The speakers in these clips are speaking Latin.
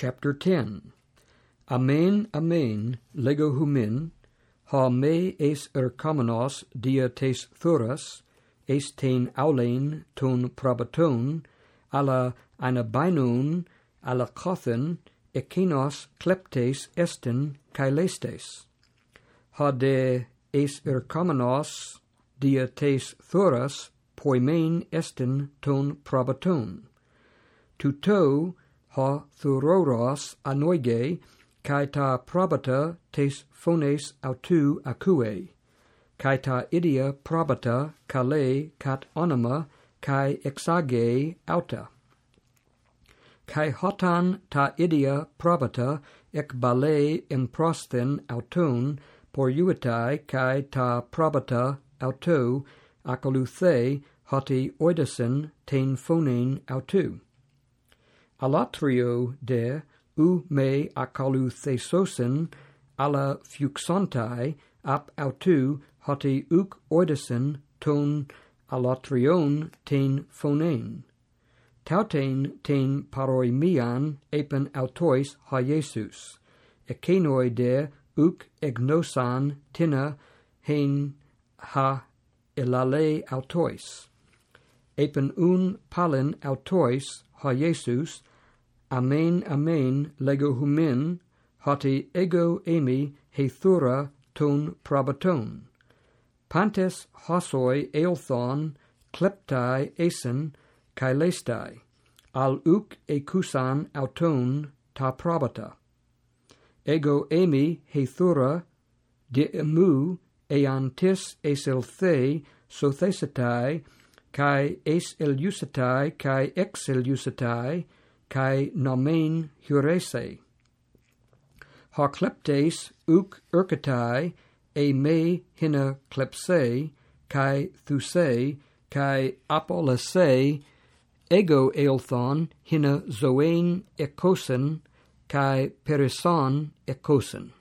Chapter 10 Amen, amen, lego humin, ha me es ercomenos dia tes thuras, es ten aulein ton probaton, ala anabainon, ala kothen, ekinos kleptes esten kailestes. Ha de es ercomenos dia tes thuras, poimen esten ton probaton. Tuto, ha thuroros anoige kai ta probata tes phones autu acue kai ta idia probata kale kat onoma kai exage auta kai hotan ta idia probata ek bale in prostin auton poruitai kai ta probata auto akoluthe hoti oidasin ten phonein autu alatrio de u me acaluthesosin alla fuxontai ap autu hoti uc oidesin ton alatrion ten phonein. Tauten ten paroimian epen autois ha Jesus, ekenoi de uc egnosan tina hen ha elale autois. Epen un palin autois ha Jesus, amen, amen, lego humin, hoti ego emi hethura ton probaton. Pantes hosoi eolthon, kleptai esen, caelestai, al uc ecusan auton ta probata. Ego emi hethura, de emu eantis eselthei sothesitai, kai es eliusetae kai ex eliusetae kai nomen huresei. ha kleptes uk ercatae e me hina klepse kai thuse kai apolese ego eilthon hina zoen ekosen kai perison ekosen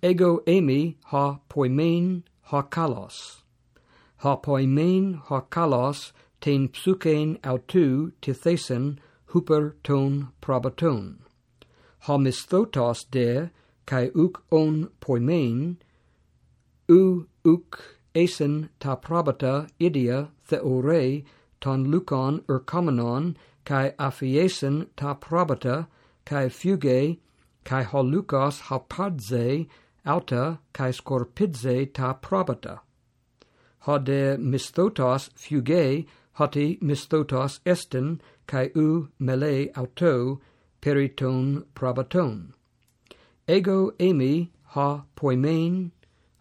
Ego emi ha poimen ha kalos ha poimen ha kalos ten psuken autou tithesen huper ton probaton. Ha misthotos de, kai uk on poimen, u uk esen ta probata idia theore ton lukon urcomenon, kai afiesen ta probata, kai fuge, kai holukos hapadze, auta, kai scorpidze ta probata hode misthotos fuge hoti misthotos esten kai u mele auto periton probaton. Ego emi ha poimen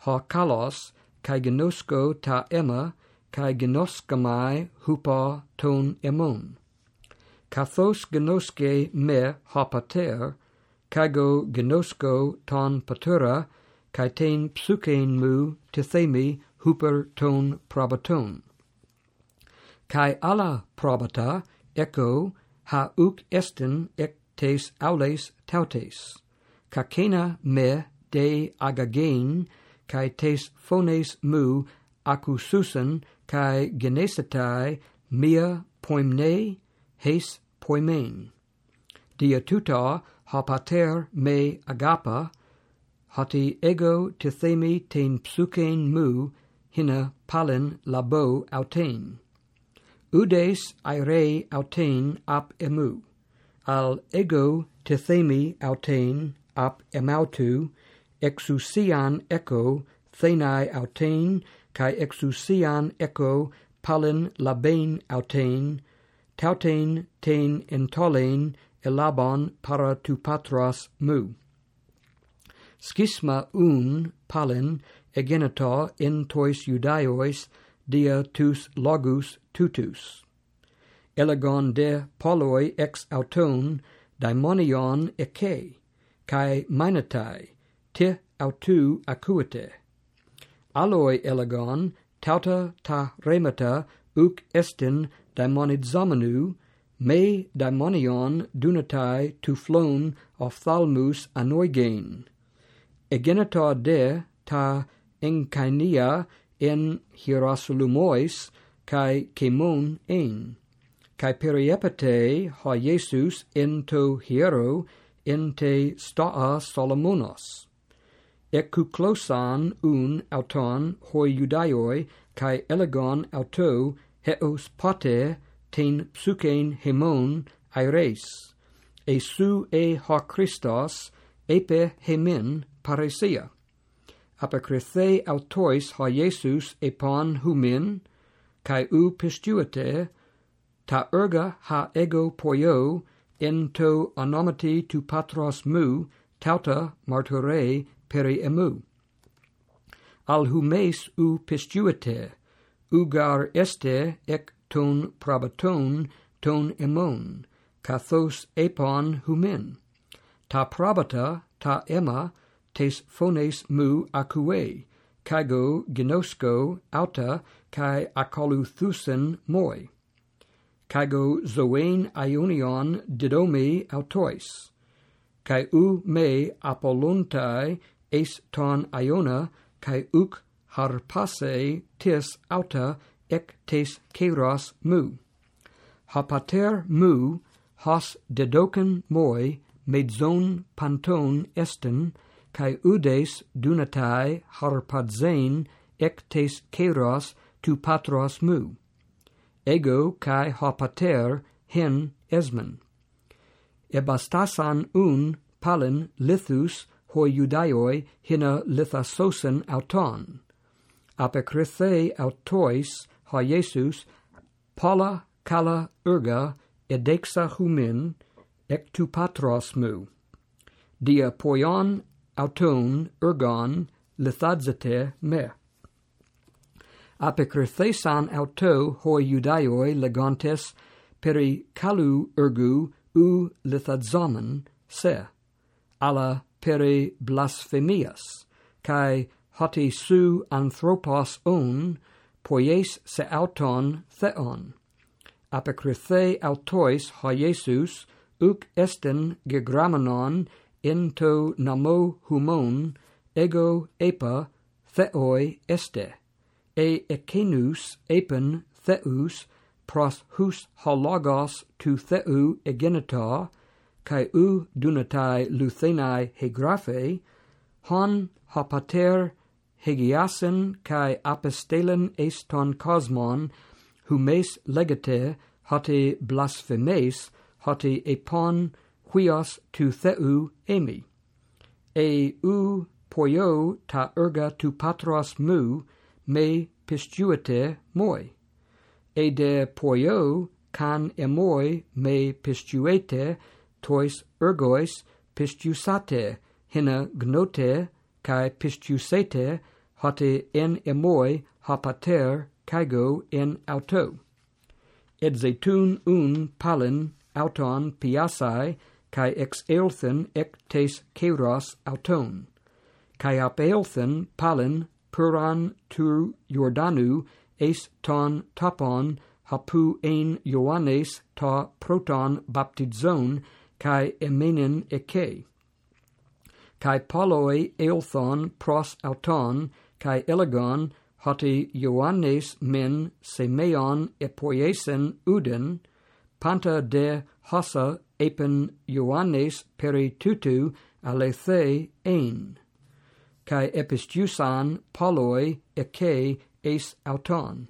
ha kalos kai gnosko ta emma kai gnoskamai hupa ton emon. Kathos gnoske me hapater kago gnosko ton patura kai ten psukein mu tithemi huper ton probaton kai ala probata echo ha uk estin ek tes aules tautes kakena me de agagein kai tes phones mu akususen kai genesetai mia poimne hes poimen dia tuta ha pater me agapa hoti ego tithemi ten psukein mu hina palen labo autein. Udes aire autein ap emu, al ego tethemi autein ap emautu, exousian echo thenai autein, kai exousian echo palin labain autein, tautein ten entolein elabon para tu patras mu. Schisma un palin egenita in tois judaeois dia tus logus tutus. Elegon de poloi ex auton daimonion eke, kai minatai, te autu acuite. Aloi elegon tauta ta remata uc estin daimonidzomenu, me daimonion dunatai tu flon ophthalmus anoigein. Egenita de ta en Caenia en Hierosolumois kai Kemon en. Kai periepete ha Jesus en to hiero en te staa Solomonos. Ekuklosan un auton hoi judaioi kai elegon auto heos pate ten psuken hemon aires. E su e ha Christos epe hemen paresia apokrythae autois ha Jesus epon humin, kai u pistuete, ta erga ha ego poio, en to anomati tu patros mu, tauta martore peri emu. Al humes u pistuete, ugar este ec ton probaton ton emon, kathos epon humin. Ta probata, ta emma, tes phones mu acue, cago ginosco auta kai akoluthusen moi. Cago zoen ionion didomi autois. Kai u me apolontai es ton iona kai uc harpase tis auta ec tes keros mu. Hapater mu hos dedoken moi medzon panton esten kai udes dunatai harpadzein ectes keros tu patros mu. Ego kai hopater hen esmen. Ebastasan un palin lithus hoi judaioi hina lithasosen auton. Apekrithe autois ha Iesus pala kala urga edexa humin ec tu patros mu. Dia poion auton ergon lithadzete me. Apekrithesan auto hoi judaioi legantes peri kalu ergu u lithazomen se, alla peri blasphemias, cae hoti su anthropos on, poies se auton theon. Apekrithe autois hoi Iesus, uc esten gegramenon ento namo humon ego epa theoi este. E ekenus epen theus pros hus hologos tu theu egenita kai u dunatai luthenai hegraphe hon hapater hegiasen kai apostelen eston kosmon humes legate hote blasphemes hote epon huios tu theu emi. E u poio ta erga tu patros mu, me pistuete moi. E de poio can emoi me pistuete, tois ergois pistusate, hina gnote, kai pistusete, hote en emoi hapater kaigo en auto. Et zetun un palin auton piasai, kai ex elthen ec tes kairos auton kai ap elthen palen puran tu jordanu es ton topon hapu ein Ioannes ta proton baptizon kai emenen eke. Kai poloi eulthon pros auton kai elegon hoti ioannes men semeon epoiesen uden panta de hossa epen Ioannes peritutu alethe ein, cae epistusan poloi ece es auton.